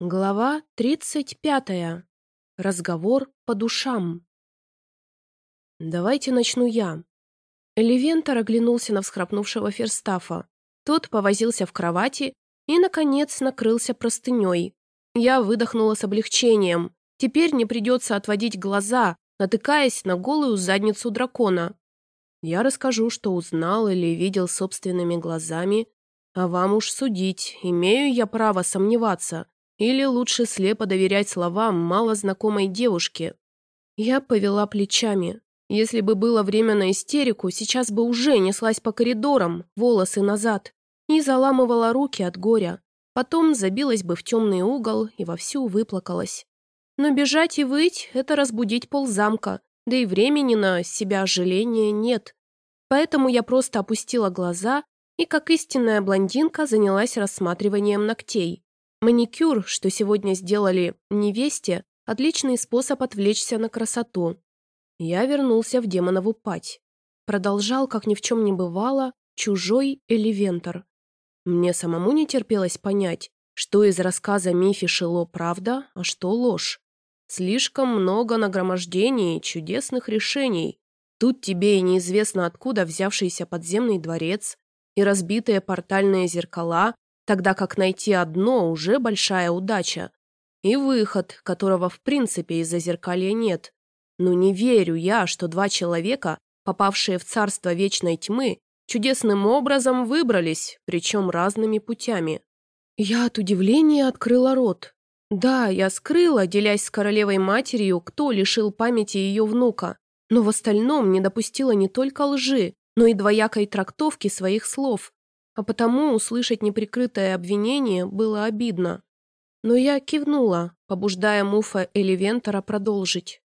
Глава 35. Разговор по душам. «Давайте начну я». Эливентор оглянулся на всхрапнувшего Ферстафа. Тот повозился в кровати и, наконец, накрылся простыней. Я выдохнула с облегчением. Теперь не придется отводить глаза, натыкаясь на голую задницу дракона. Я расскажу, что узнал или видел собственными глазами, а вам уж судить, имею я право сомневаться – или лучше слепо доверять словам малознакомой девушки? Я повела плечами. Если бы было время на истерику, сейчас бы уже неслась по коридорам, волосы назад, и заламывала руки от горя. Потом забилась бы в темный угол и вовсю выплакалась. Но бежать и выть – это разбудить ползамка, да и времени на себя жаления нет. Поэтому я просто опустила глаза и, как истинная блондинка, занялась рассматриванием ногтей. Маникюр, что сегодня сделали невесте, отличный способ отвлечься на красоту. Я вернулся в демонову пать. Продолжал, как ни в чем не бывало, чужой элевентор. Мне самому не терпелось понять, что из рассказа Мифи Шило правда, а что ложь. Слишком много нагромождений и чудесных решений. Тут тебе и неизвестно откуда взявшийся подземный дворец, и разбитые портальные зеркала, тогда как найти одно уже большая удача. И выход, которого в принципе из-за зеркалья нет. Но не верю я, что два человека, попавшие в царство вечной тьмы, чудесным образом выбрались, причем разными путями. Я от удивления открыла рот. Да, я скрыла, делясь с королевой матерью, кто лишил памяти ее внука, но в остальном не допустила не только лжи, но и двоякой трактовки своих слов а потому услышать неприкрытое обвинение было обидно. Но я кивнула, побуждая Муфа Эливентора продолжить.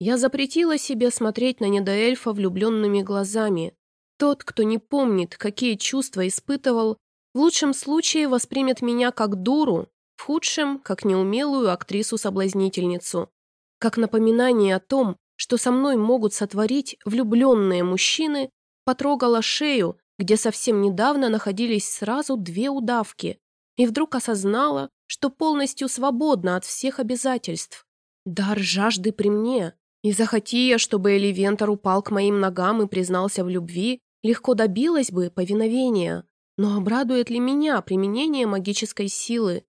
Я запретила себе смотреть на недоэльфа влюбленными глазами. Тот, кто не помнит, какие чувства испытывал, в лучшем случае воспримет меня как дуру, в худшем – как неумелую актрису-соблазнительницу. Как напоминание о том, что со мной могут сотворить влюбленные мужчины, потрогала шею, где совсем недавно находились сразу две удавки, и вдруг осознала, что полностью свободна от всех обязательств. Дар жажды при мне, и захоти я, чтобы Эливентор упал к моим ногам и признался в любви, легко добилась бы повиновения. Но обрадует ли меня применение магической силы?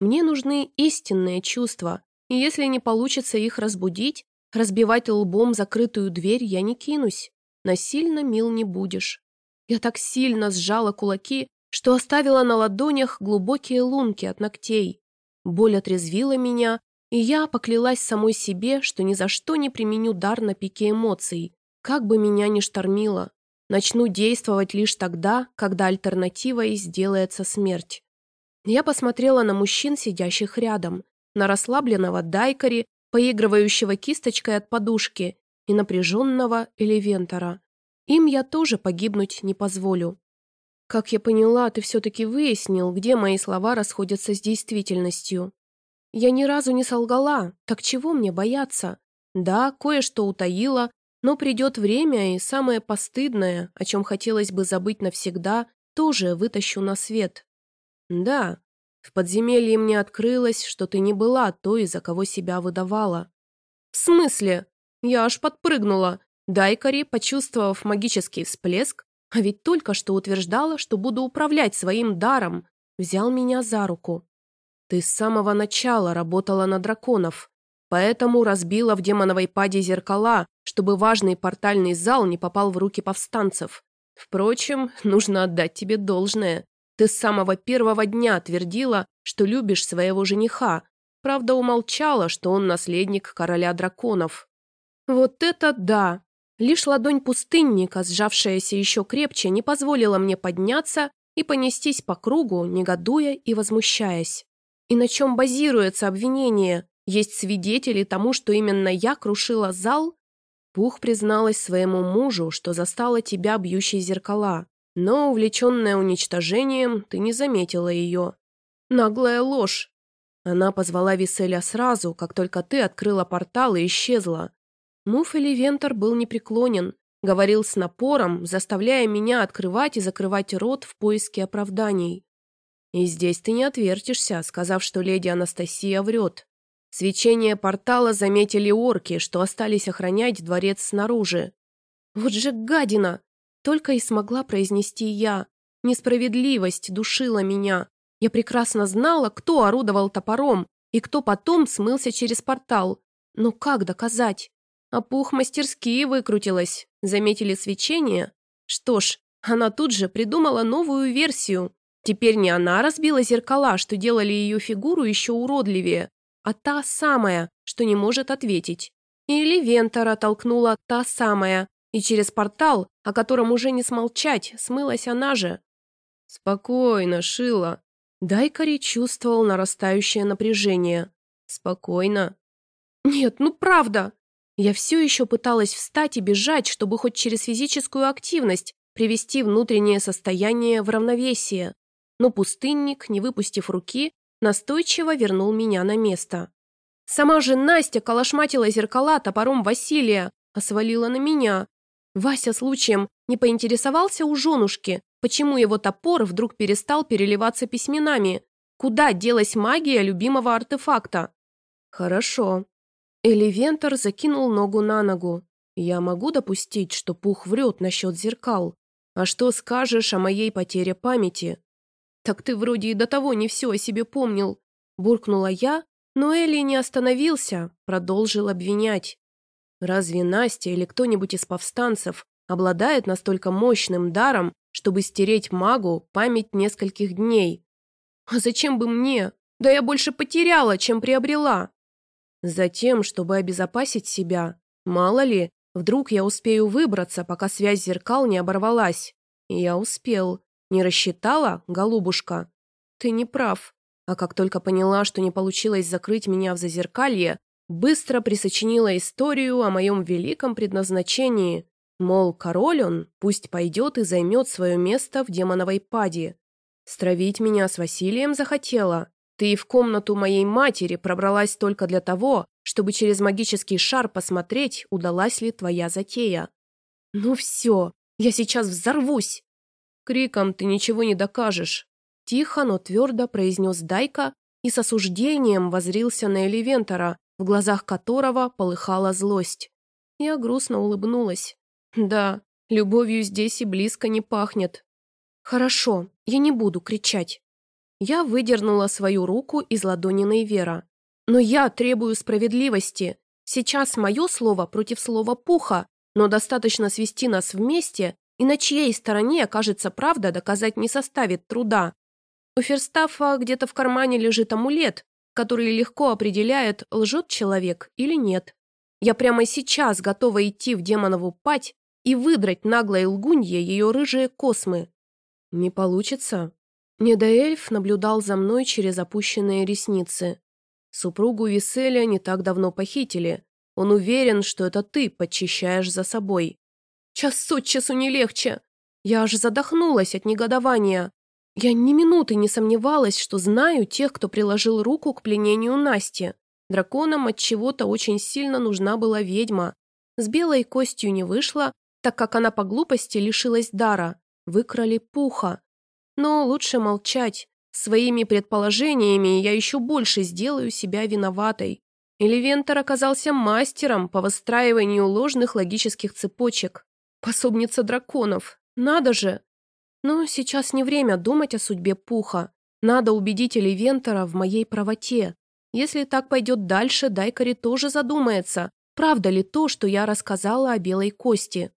Мне нужны истинные чувства, и если не получится их разбудить, разбивать лбом закрытую дверь я не кинусь. Насильно мил не будешь. Я так сильно сжала кулаки, что оставила на ладонях глубокие лунки от ногтей. Боль отрезвила меня, и я поклялась самой себе, что ни за что не применю дар на пике эмоций, как бы меня ни штормило. Начну действовать лишь тогда, когда альтернативой сделается смерть. Я посмотрела на мужчин, сидящих рядом, на расслабленного дайкари, поигрывающего кисточкой от подушки, и напряженного элевентора. Им я тоже погибнуть не позволю. Как я поняла, ты все-таки выяснил, где мои слова расходятся с действительностью. Я ни разу не солгала, так чего мне бояться? Да, кое-что утаила, но придет время, и самое постыдное, о чем хотелось бы забыть навсегда, тоже вытащу на свет. Да, в подземелье мне открылось, что ты не была той, за кого себя выдавала. В смысле? Я аж подпрыгнула. Дайкари, почувствовав магический всплеск, а ведь только что утверждала, что буду управлять своим даром, взял меня за руку. Ты с самого начала работала на драконов, поэтому разбила в демоновой паде зеркала, чтобы важный портальный зал не попал в руки повстанцев. Впрочем, нужно отдать тебе должное. Ты с самого первого дня твердила, что любишь своего жениха, правда умолчала, что он наследник короля драконов. Вот это да! Лишь ладонь пустынника, сжавшаяся еще крепче, не позволила мне подняться и понестись по кругу, негодуя и возмущаясь. И на чем базируется обвинение? Есть свидетели тому, что именно я крушила зал? Пух призналась своему мужу, что застала тебя бьющей зеркала, но, увлеченная уничтожением, ты не заметила ее. Наглая ложь. Она позвала Виселя сразу, как только ты открыла портал и исчезла. Муф или Вентор был непреклонен, говорил с напором, заставляя меня открывать и закрывать рот в поиске оправданий. И здесь ты не отвертишься, сказав, что леди Анастасия врет. Свечение портала заметили орки, что остались охранять дворец снаружи. Вот же гадина! Только и смогла произнести я. Несправедливость душила меня. Я прекрасно знала, кто орудовал топором и кто потом смылся через портал. Но как доказать? А пух мастерски выкрутилась. Заметили свечение? Что ж, она тут же придумала новую версию. Теперь не она разбила зеркала, что делали ее фигуру еще уродливее, а та самая, что не может ответить. Или Вентора толкнула та самая, и через портал, о котором уже не смолчать, смылась она же. «Спокойно, Шила». Дайкари чувствовал нарастающее напряжение. «Спокойно». «Нет, ну правда!» Я все еще пыталась встать и бежать, чтобы хоть через физическую активность привести внутреннее состояние в равновесие. Но пустынник, не выпустив руки, настойчиво вернул меня на место. Сама же Настя колошматила зеркала топором Василия, а свалила на меня. Вася случаем не поинтересовался у женушки, почему его топор вдруг перестал переливаться письменами. Куда делась магия любимого артефакта? Хорошо, Эливентор закинул ногу на ногу. «Я могу допустить, что Пух врет насчет зеркал. А что скажешь о моей потере памяти?» «Так ты вроде и до того не все о себе помнил», – буркнула я, но Элли не остановился, продолжил обвинять. «Разве Настя или кто-нибудь из повстанцев обладает настолько мощным даром, чтобы стереть магу память нескольких дней?» «А зачем бы мне? Да я больше потеряла, чем приобрела!» Затем, чтобы обезопасить себя. Мало ли, вдруг я успею выбраться, пока связь зеркал не оборвалась. Я успел. Не рассчитала, голубушка? Ты не прав. А как только поняла, что не получилось закрыть меня в зазеркалье, быстро присочинила историю о моем великом предназначении. Мол, король он, пусть пойдет и займет свое место в демоновой паде. Стравить меня с Василием захотела. Ты и в комнату моей матери пробралась только для того, чтобы через магический шар посмотреть, удалась ли твоя затея. Ну все, я сейчас взорвусь. Криком ты ничего не докажешь. Тихо, но твердо произнес Дайка и с осуждением возрился на Эливентора, в глазах которого полыхала злость. Я грустно улыбнулась. Да, любовью здесь и близко не пахнет. Хорошо, я не буду кричать. Я выдернула свою руку из ладони Нейвера. «Но я требую справедливости. Сейчас мое слово против слова Пуха, но достаточно свести нас вместе, и на чьей стороне окажется правда, доказать не составит труда. У Ферстафа где-то в кармане лежит амулет, который легко определяет, лжет человек или нет. Я прямо сейчас готова идти в демонову пать и выдрать наглой лгунье ее рыжие космы. Не получится, Недоэльф наблюдал за мной через опущенные ресницы. Супругу Виселя не так давно похитили. Он уверен, что это ты подчищаешь за собой. Час от часу не легче. Я аж задохнулась от негодования. Я ни минуты не сомневалась, что знаю тех, кто приложил руку к пленению Насти. Драконам от чего-то очень сильно нужна была ведьма. С белой костью не вышла, так как она по глупости лишилась дара. Выкрали пуха. Но лучше молчать. Своими предположениями я еще больше сделаю себя виноватой. Элевентор оказался мастером по выстраиванию ложных логических цепочек. Пособница драконов. Надо же! Но сейчас не время думать о судьбе Пуха. Надо убедить Элевентора в моей правоте. Если так пойдет дальше, Дайкари тоже задумается, правда ли то, что я рассказала о белой кости.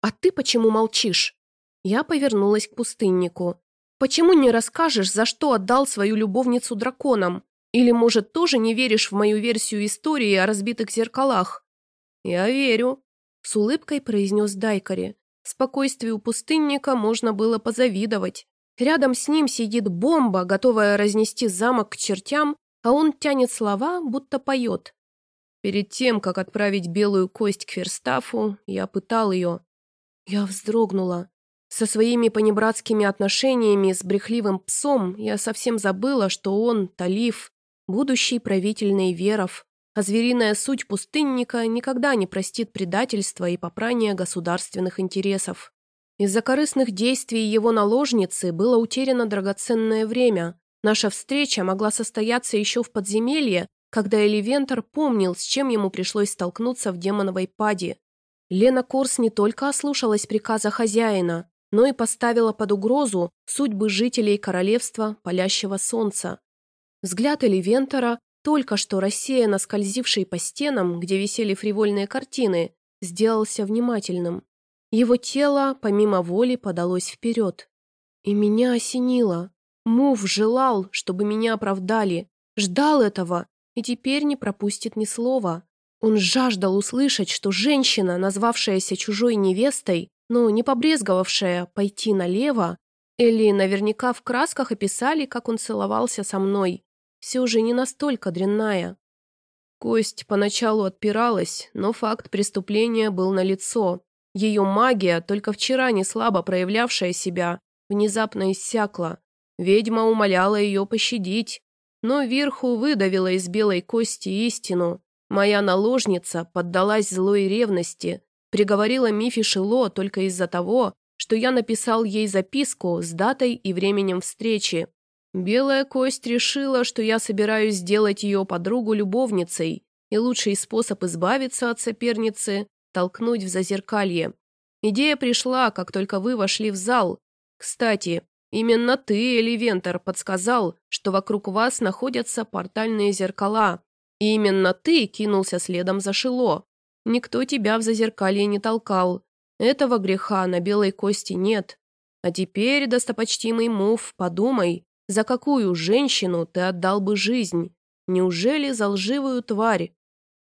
«А ты почему молчишь?» Я повернулась к пустыннику. Почему не расскажешь, за что отдал свою любовницу драконам? Или, может, тоже не веришь в мою версию истории о разбитых зеркалах?» «Я верю», — с улыбкой произнес Дайкари. Спокойствию пустынника можно было позавидовать. Рядом с ним сидит бомба, готовая разнести замок к чертям, а он тянет слова, будто поет. Перед тем, как отправить белую кость к Ферстафу, я пытал ее. Я вздрогнула. Со своими понебратскими отношениями с брехливым псом я совсем забыла, что он, Талиф, будущий правитель Нейверов, а звериная суть пустынника никогда не простит предательства и попрания государственных интересов. Из-за корыстных действий его наложницы было утеряно драгоценное время. Наша встреча могла состояться еще в подземелье, когда Эливентор помнил, с чем ему пришлось столкнуться в демоновой паде. Лена Корс не только ослушалась приказа хозяина, но и поставила под угрозу судьбы жителей королевства палящего солнца. Взгляд Эливентора, только что рассеянно скользивший по стенам, где висели фривольные картины, сделался внимательным. Его тело, помимо воли, подалось вперед. И меня осенило. Мув желал, чтобы меня оправдали, ждал этого и теперь не пропустит ни слова. Он жаждал услышать, что женщина, назвавшаяся чужой невестой, но не побрезговавшая пойти налево, или наверняка в красках описали, как он целовался со мной, все же не настолько дрянная. Кость поначалу отпиралась, но факт преступления был налицо. Ее магия, только вчера не слабо проявлявшая себя, внезапно иссякла. Ведьма умоляла ее пощадить, но Верху выдавила из белой кости истину. Моя наложница поддалась злой ревности, приговорила Мифи Шило только из-за того, что я написал ей записку с датой и временем встречи. Белая кость решила, что я собираюсь сделать ее подругу любовницей, и лучший способ избавиться от соперницы – толкнуть в зазеркалье. Идея пришла, как только вы вошли в зал. Кстати, именно ты, Эливентор, подсказал, что вокруг вас находятся портальные зеркала, и именно ты кинулся следом за Шило. Никто тебя в зазеркалье не толкал. Этого греха на белой кости нет. А теперь, достопочтимый Мув, подумай, за какую женщину ты отдал бы жизнь? Неужели за лживую тварь?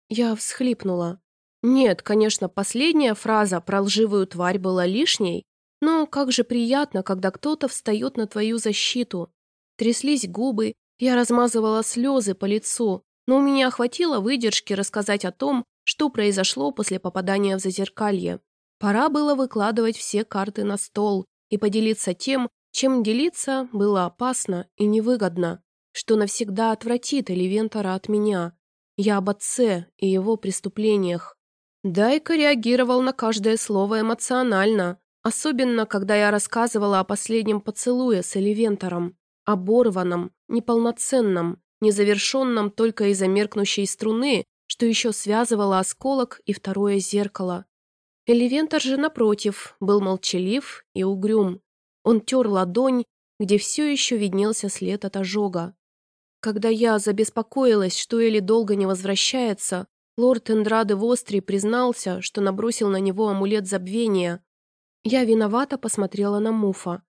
Я всхлипнула. Нет, конечно, последняя фраза про лживую тварь была лишней, но как же приятно, когда кто-то встает на твою защиту. Тряслись губы, я размазывала слезы по лицу, но у меня хватило выдержки рассказать о том, что произошло после попадания в зазеркалье. Пора было выкладывать все карты на стол и поделиться тем, чем делиться было опасно и невыгодно, что навсегда отвратит Эливентора от меня. Я об отце и его преступлениях. Дайка реагировал на каждое слово эмоционально, особенно когда я рассказывала о последнем поцелуе с Эливентором, оборванном, неполноценном, незавершенном только из-за меркнущей струны, что еще связывало осколок и второе зеркало. Эливентор же, напротив, был молчалив и угрюм. Он тер ладонь, где все еще виднелся след от ожога. Когда я забеспокоилась, что Эли долго не возвращается, лорд Эндраде Востри признался, что набросил на него амулет забвения. Я виновато посмотрела на Муфа.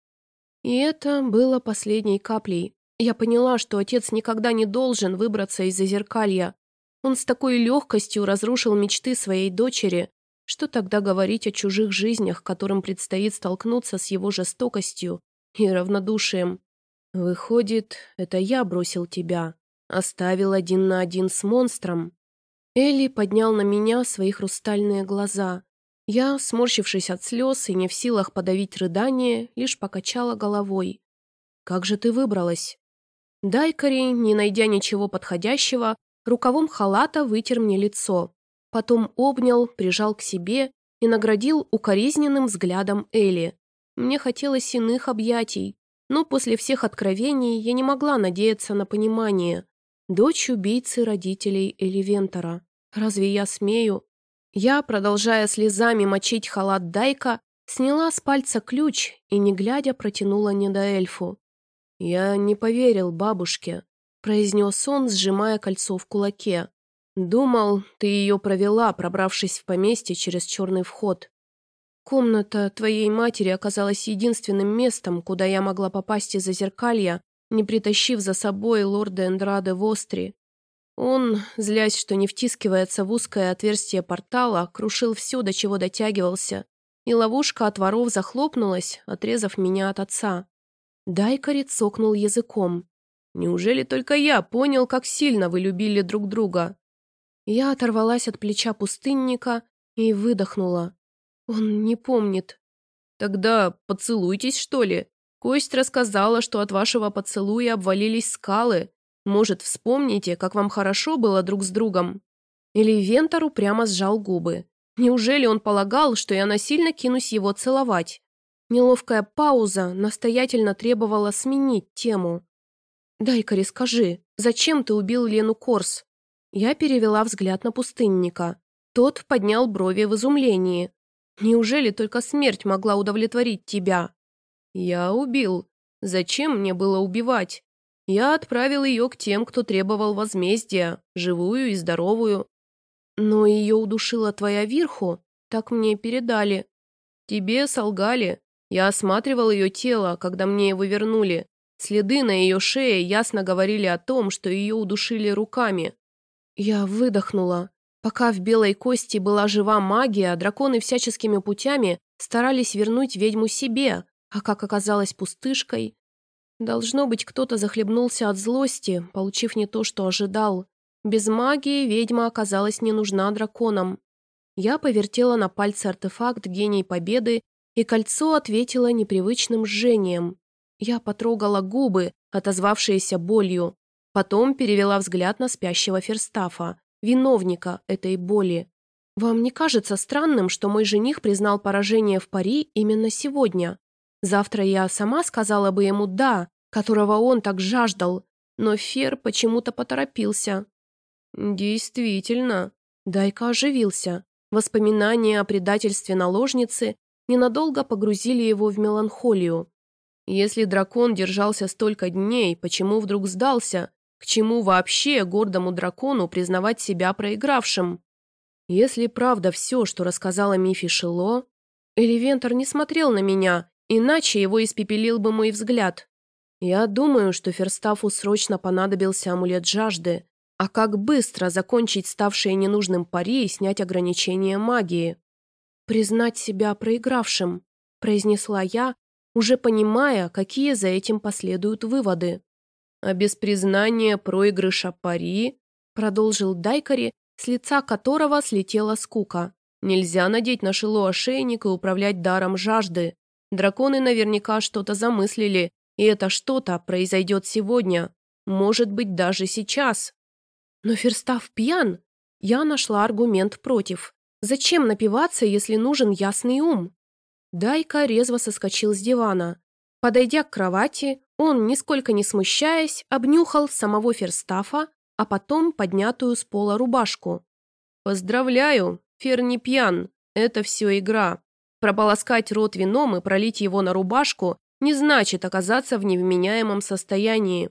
И это было последней каплей. Я поняла, что отец никогда не должен выбраться из зазеркалья. Он с такой легкостью разрушил мечты своей дочери. Что тогда говорить о чужих жизнях, которым предстоит столкнуться с его жестокостью и равнодушием? Выходит, это я бросил тебя, оставил один на один с монстром. Элли поднял на меня свои хрустальные глаза. Я, сморщившись от слез и не в силах подавить рыдание, лишь покачала головой. «Как же ты выбралась?» Дайкари, не найдя ничего подходящего, рукавом халата вытер мне лицо. Потом обнял, прижал к себе и наградил укоризненным взглядом Элли. Мне хотелось иных объятий, но после всех откровений я не могла надеяться на понимание. Дочь убийцы родителей Эливентора. Разве я смею? Я, продолжая слезами мочить халат Дайка, сняла с пальца ключ и, не глядя, протянула недоэльфу. «Я не поверил бабушке», — произнес он, сжимая кольцо в кулаке. «Думал, ты ее провела, пробравшись в поместье через черный вход. Комната твоей матери оказалась единственным местом, куда я могла попасть из-за зеркалья, не притащив за собой лорда Эндраде Востри. Он, злясь, что не втискивается в узкое отверстие портала, крушил все, до чего дотягивался, и ловушка от воров захлопнулась, отрезав меня от отца. Дайкари цокнул языком. «Неужели только я понял, как сильно вы любили друг друга?» Я оторвалась от плеча пустынника и выдохнула. Он не помнит. «Тогда поцелуйтесь, что ли? Кость рассказала, что от вашего поцелуя обвалились скалы. Может, вспомните, как вам хорошо было друг с другом?» Или Вентор упрямо сжал губы. Неужели он полагал, что я насильно кинусь его целовать? Неловкая пауза настоятельно требовала сменить тему. «Дай-ка скажи, зачем ты убил Лену Корс?» Я перевела взгляд на пустынника. Тот поднял брови в изумлении. «Неужели только смерть могла удовлетворить тебя?» «Я убил. Зачем мне было убивать? Я отправил ее к тем, кто требовал возмездия, живую и здоровую. Но ее удушила твоя Вирху, так мне передали. Тебе солгали. Я осматривал ее тело, когда мне его вернули. Следы на ее шее ясно говорили о том, что ее удушили руками. Я выдохнула. Пока в Белой Кости была жива магия, драконы всяческими путями старались вернуть ведьму себе, а как оказалось пустышкой... Должно быть, кто-то захлебнулся от злости, получив не то, что ожидал. Без магии ведьма оказалась не нужна драконам. Я повертела на пальце артефакт гений победы, и кольцо ответило непривычным жжением. Я потрогала губы, отозвавшиеся болью. Потом перевела взгляд на спящего Ферстафа, виновника этой боли. «Вам не кажется странным, что мой жених признал поражение в пари именно сегодня? Завтра я сама сказала бы ему «да», которого он так жаждал, но Фер почему-то поторопился. «Действительно». Дайка оживился. Воспоминания о предательстве наложницы ненадолго погрузили его в меланхолию. Если дракон держался столько дней, почему вдруг сдался? К чему вообще гордому дракону признавать себя проигравшим? Если правда все, что рассказала Мифи Шило, Эливентор не смотрел на меня, иначе его испепелил бы мой взгляд. Я думаю, что Ферстафу срочно понадобился амулет жажды, а как быстро закончить ставшее ненужным пари и снять ограничения магии? «Признать себя проигравшим», – произнесла я, уже понимая, какие за этим последуют выводы. «А без признания проигрыша пари», – продолжил Дайкари, с лица которого слетела скука. «Нельзя надеть на шило ошейник и управлять даром жажды. Драконы наверняка что-то замыслили, и это что-то произойдет сегодня, может быть, даже сейчас». Но Ферстав пьян. Я нашла аргумент против. Зачем напиваться, если нужен ясный ум? Дайка резво соскочил с дивана. Подойдя к кровати, он, нисколько не смущаясь, обнюхал самого Ферстафа, а потом поднятую с пола рубашку. «Поздравляю, Фер не пьян, это все игра. Прополоскать рот вином и пролить его на рубашку не значит оказаться в невменяемом состоянии.